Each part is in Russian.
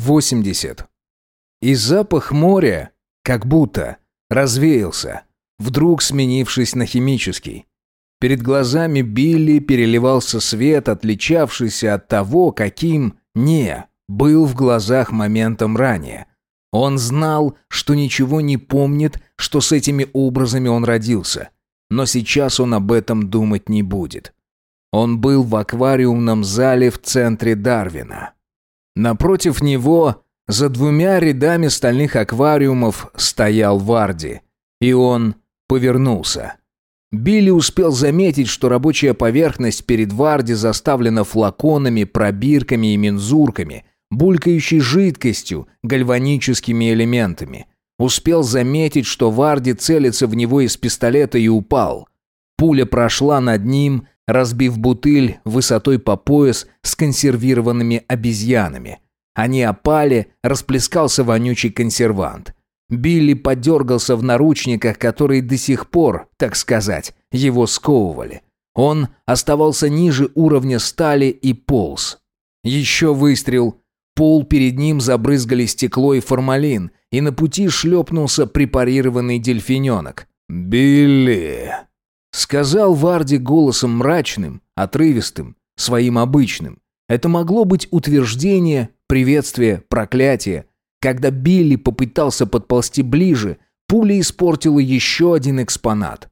80. И запах моря, как будто, развеялся, вдруг сменившись на химический. Перед глазами Билли переливался свет, отличавшийся от того, каким не был в глазах моментом ранее. Он знал, что ничего не помнит, что с этими образами он родился. Но сейчас он об этом думать не будет. Он был в аквариумном зале в центре Дарвина. Напротив него, за двумя рядами стальных аквариумов, стоял Варди. И он повернулся. Билли успел заметить, что рабочая поверхность перед Варди заставлена флаконами, пробирками и мензурками, булькающей жидкостью, гальваническими элементами. Успел заметить, что Варди целится в него из пистолета и упал. Пуля прошла над ним, разбив бутыль высотой по пояс с консервированными обезьянами. Они опали, расплескался вонючий консервант. Билли подергался в наручниках, которые до сих пор, так сказать, его сковывали. Он оставался ниже уровня стали и полз. Еще выстрел. Пол перед ним забрызгали стекло и формалин, и на пути шлепнулся препарированный дельфиненок. «Билли!» Сказал Варди голосом мрачным, отрывистым, своим обычным. Это могло быть утверждение, приветствие, проклятие. Когда Билли попытался подползти ближе, пуля испортила еще один экспонат.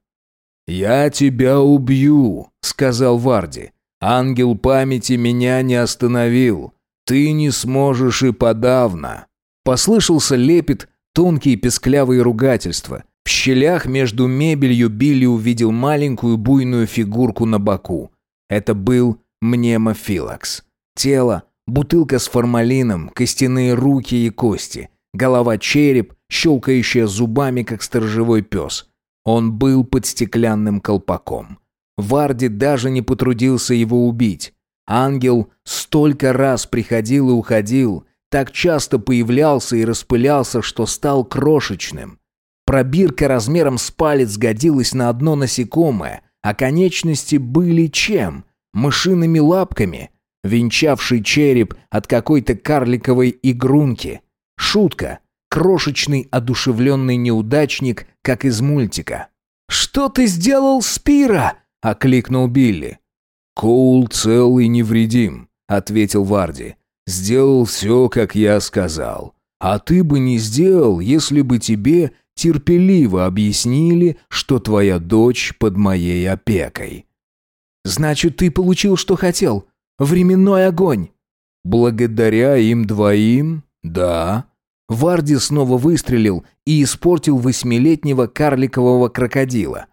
«Я тебя убью», — сказал Варди. «Ангел памяти меня не остановил. Ты не сможешь и подавно». Послышался лепет, тонкие песклявые ругательства. В щелях между мебелью Билли увидел маленькую буйную фигурку на боку. Это был мнемофилакс. Тело, бутылка с формалином, костяные руки и кости, голова-череп, щелкающая зубами, как сторожевой пес. Он был под стеклянным колпаком. Варди даже не потрудился его убить. Ангел столько раз приходил и уходил, так часто появлялся и распылялся, что стал крошечным. Пробирка размером с палец годилась на одно насекомое, а конечности были чем? Мышиными лапками, венчавший череп от какой-то карликовой игрунки. Шутка. Крошечный одушевленный неудачник, как из мультика. «Что ты сделал, Спира?» — окликнул Билли. «Коул цел и невредим», — ответил Варди. «Сделал все, как я сказал. А ты бы не сделал, если бы тебе терпеливо объяснили, что твоя дочь под моей опекой. Значит, ты получил, что хотел? Временной огонь. Благодаря им двоим? Да. Варди снова выстрелил и испортил восьмилетнего карликового крокодила.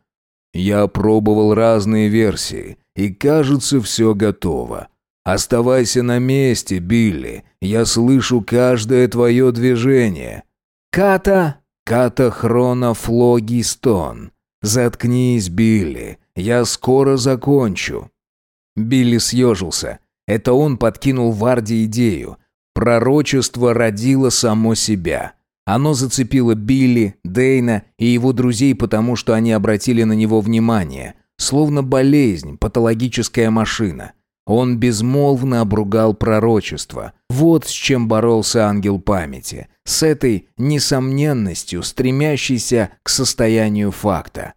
Я пробовал разные версии, и кажется, все готово. Оставайся на месте, Билли. Я слышу каждое твое движение. Ката Катахронофлогистон. Заткнись, Билли. Я скоро закончу. Билли съежился. Это он подкинул Варде идею. Пророчество родило само себя. Оно зацепило Билли, Дейна и его друзей, потому что они обратили на него внимание. Словно болезнь, патологическая машина. Он безмолвно обругал пророчество. Вот с чем боролся ангел памяти. С этой несомненностью, стремящейся к состоянию факта.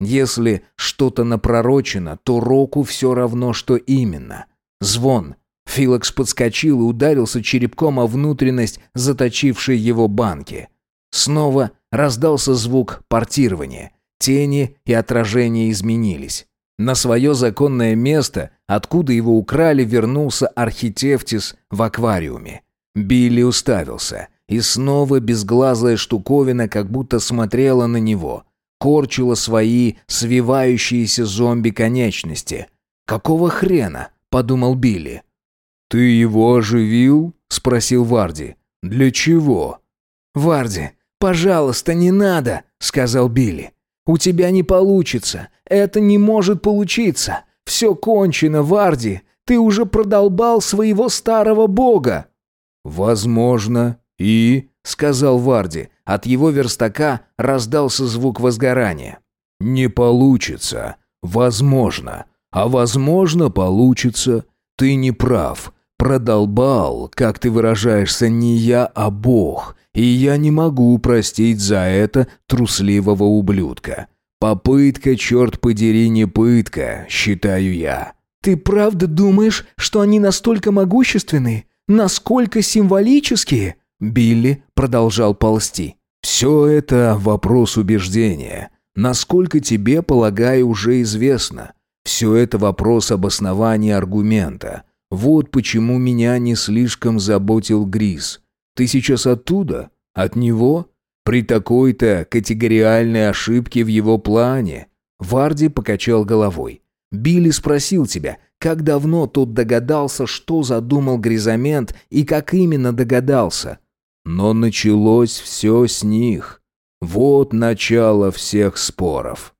Если что-то напророчено, то року все равно, что именно. Звон. Филокс подскочил и ударился черепком о внутренность заточившей его банки. Снова раздался звук портирования. Тени и отражения изменились. На свое законное место, откуда его украли, вернулся архитефтис в аквариуме. Билли уставился, и снова безглазая штуковина как будто смотрела на него, корчила свои свивающиеся зомби-конечности. «Какого хрена?» — подумал Билли. «Ты его оживил?» — спросил Варди. «Для чего?» «Варди, пожалуйста, не надо!» — сказал Билли. «У тебя не получится. Это не может получиться. Все кончено, Варди. Ты уже продолбал своего старого бога». «Возможно. И...» — сказал Варди. От его верстака раздался звук возгорания. «Не получится. Возможно. А возможно, получится. Ты не прав. Продолбал, как ты выражаешься, не я, а Бог, и я не могу простить за это трусливого ублюдка. Попытка, черт подери, не пытка, считаю я. Ты правда думаешь, что они настолько могущественны? Насколько символические? Билли продолжал ползти. Все это вопрос убеждения. Насколько тебе, полагаю, уже известно. Все это вопрос обоснования аргумента. Вот почему меня не слишком заботил Грис. Ты сейчас оттуда? От него? При такой-то категориальной ошибке в его плане?» Варди покачал головой. «Билли спросил тебя, как давно тот догадался, что задумал Гризамент и как именно догадался?» Но началось все с них. Вот начало всех споров.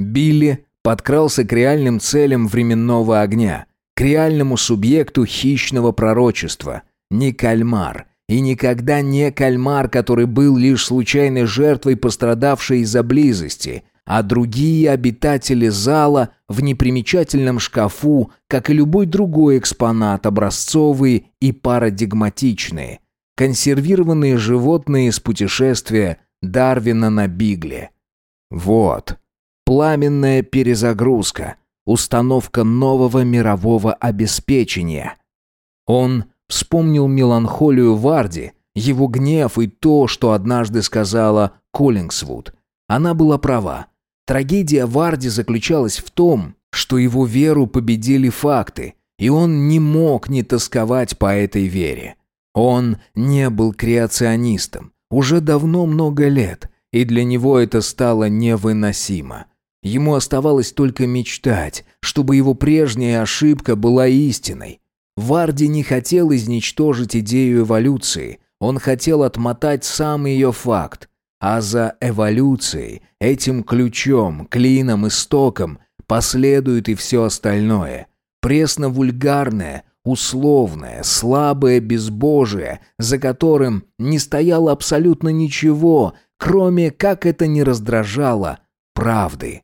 Билли подкрался к реальным целям временного огня, к реальному субъекту хищного пророчества. Не кальмар, и никогда не кальмар, который был лишь случайной жертвой, пострадавшей из-за близости, а другие обитатели зала в непримечательном шкафу, как и любой другой экспонат, образцовые и парадигматичные. Консервированные животные из путешествия Дарвина на Бигле. Вот. Пламенная перезагрузка. Установка нового мирового обеспечения. Он Вспомнил меланхолию Варди, его гнев и то, что однажды сказала Коллингсвуд. Она была права. Трагедия Варди заключалась в том, что его веру победили факты, и он не мог не тосковать по этой вере. Он не был креационистом, уже давно много лет, и для него это стало невыносимо. Ему оставалось только мечтать, чтобы его прежняя ошибка была истиной, Варди не хотел изничтожить идею эволюции, он хотел отмотать сам ее факт. А за эволюцией, этим ключом, клином, истоком последует и все остальное. Пресно-вульгарное, условное, слабое безбожие, за которым не стояло абсолютно ничего, кроме, как это не раздражало, правды.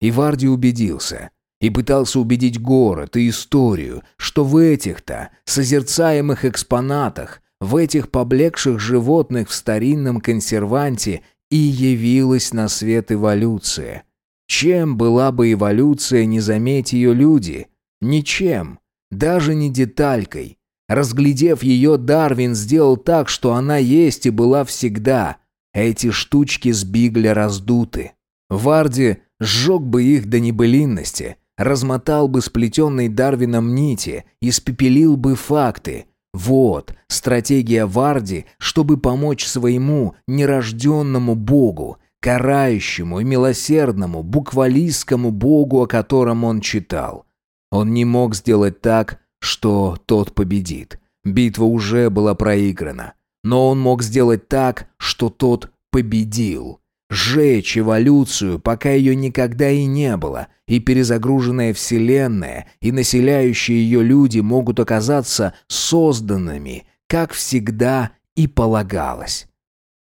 И Варди убедился и пытался убедить город и историю, что в этих-то созерцаемых экспонатах, в этих поблекших животных в старинном консерванте и явилась на свет эволюция. Чем была бы эволюция, не заметь ее люди? Ничем, даже не деталькой. Разглядев ее, Дарвин сделал так, что она есть и была всегда. Эти штучки с Бигля раздуты. Варди сжег бы их до небылинности – размотал бы сплетенные Дарвином нити, испепелил бы факты. Вот стратегия Варди, чтобы помочь своему нерожденному богу, карающему и милосердному, буквалистскому богу, о котором он читал. Он не мог сделать так, что тот победит. Битва уже была проиграна. Но он мог сделать так, что тот победил. Сжечь эволюцию, пока ее никогда и не было, и перезагруженная Вселенная, и населяющие ее люди могут оказаться созданными, как всегда и полагалось.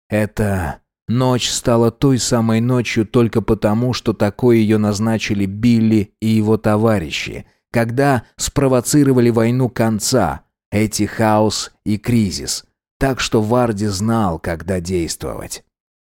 Эта ночь стала той самой ночью только потому, что такой ее назначили Билли и его товарищи, когда спровоцировали войну конца, эти хаос и кризис, так что Варди знал, когда действовать.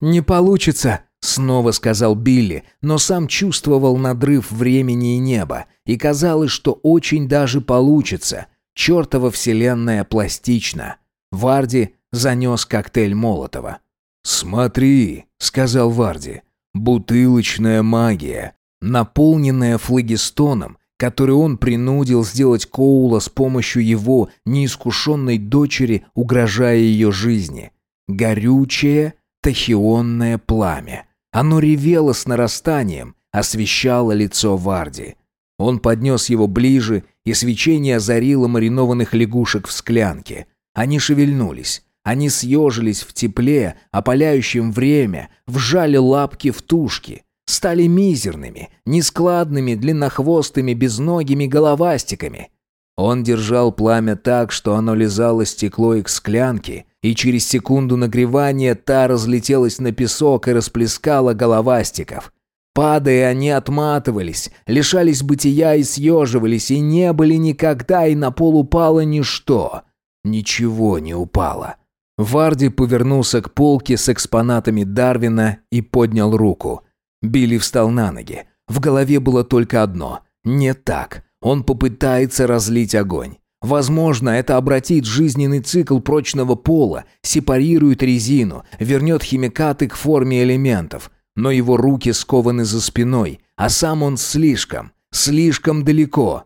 «Не получится», — снова сказал Билли, но сам чувствовал надрыв времени и неба, и казалось, что очень даже получится. Чертова вселенная пластична. Варди занес коктейль Молотова. «Смотри», — сказал Варди, — «бутылочная магия, наполненная флагистоном, который он принудил сделать Коула с помощью его неискушенной дочери, угрожая ее жизни. Горючая, тахионное пламя. Оно ревело с нарастанием, освещало лицо Варди. Он поднес его ближе, и свечение озарило маринованных лягушек в склянке. Они шевельнулись. Они съежились в тепле, опаляющем время, вжали лапки в тушки. Стали мизерными, нескладными, длиннохвостыми, безногими головастиками. Он держал пламя так, что оно лизало стекло и к склянке, и через секунду нагревания та разлетелась на песок и расплескала головастиков. Падая, они отматывались, лишались бытия и съеживались, и не были никогда, и на пол упало ничто. Ничего не упало. Варди повернулся к полке с экспонатами Дарвина и поднял руку. Билли встал на ноги. В голове было только одно – не так. Он попытается разлить огонь. Возможно, это обратит жизненный цикл прочного пола, сепарирует резину, вернет химикаты к форме элементов – но его руки скованы за спиной, а сам он слишком, слишком далеко.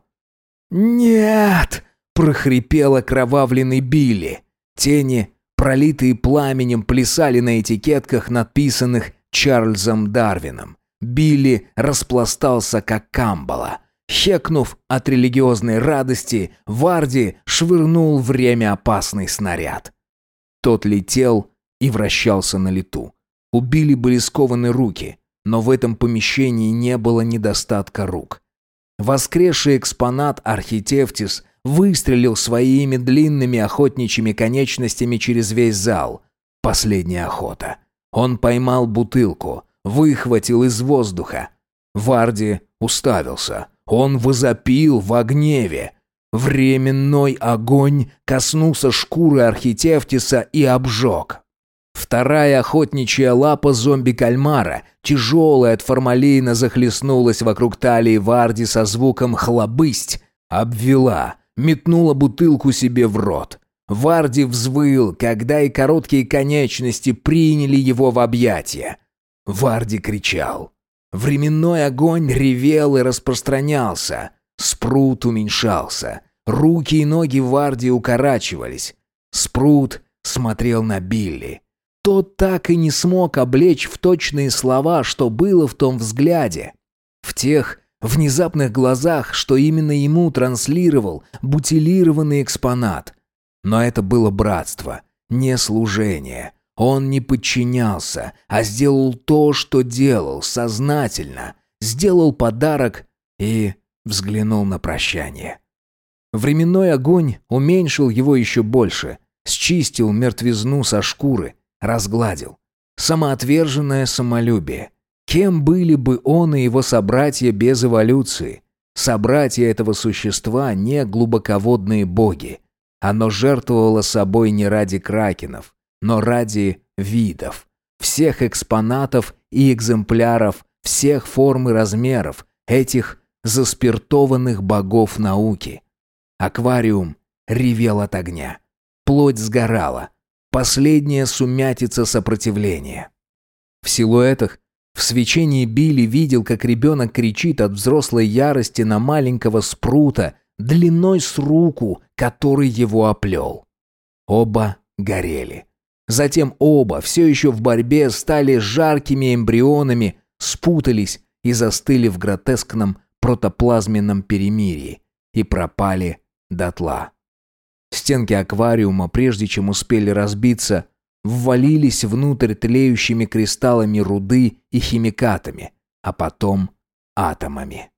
«Нет!» – прохрипел окровавленный Билли. Тени, пролитые пламенем, плясали на этикетках, надписанных Чарльзом Дарвином. Билли распластался, как камбала. Хекнув от религиозной радости, Варди швырнул время опасный снаряд. Тот летел и вращался на лету. У Билли были скованы руки, но в этом помещении не было недостатка рук. Воскресший экспонат Архитевтис выстрелил своими длинными охотничьими конечностями через весь зал. Последняя охота. Он поймал бутылку, выхватил из воздуха. Варди уставился. Он возопил в гневе. Временной огонь коснулся шкуры Архитевтиса и обжег. Вторая охотничья лапа зомби-кальмара, тяжелая от формалина, захлестнулась вокруг талии Варди со звуком «хлобысть», обвела, метнула бутылку себе в рот. Варди взвыл, когда и короткие конечности приняли его в объятия. Варди кричал. Временной огонь ревел и распространялся. Спрут уменьшался. Руки и ноги Варди укорачивались. Спрут смотрел на Билли. Тот так и не смог облечь в точные слова, что было в том взгляде. В тех внезапных глазах, что именно ему транслировал бутилированный экспонат. Но это было братство, не служение. Он не подчинялся, а сделал то, что делал, сознательно. Сделал подарок и взглянул на прощание. Временной огонь уменьшил его еще больше, счистил мертвизну со шкуры, разгладил. Самоотверженное самолюбие. Кем были бы он и его собратья без эволюции? Собратья этого существа не глубоководные боги. Оно жертвовало собой не ради кракенов, но ради видов. Всех экспонатов и экземпляров, всех форм и размеров, этих заспиртованных богов науки. Аквариум ревел от огня. Плоть сгорала. Последняя сумятица сопротивления. В силуэтах, в свечении Билли видел, как ребенок кричит от взрослой ярости на маленького спрута, длиной с руку, который его оплел. Оба горели. Затем оба, все еще в борьбе, стали жаркими эмбрионами, спутались и застыли в гротескном протоплазменном перемирии и пропали дотла. Стенки аквариума, прежде чем успели разбиться, ввалились внутрь тлеющими кристаллами руды и химикатами, а потом атомами.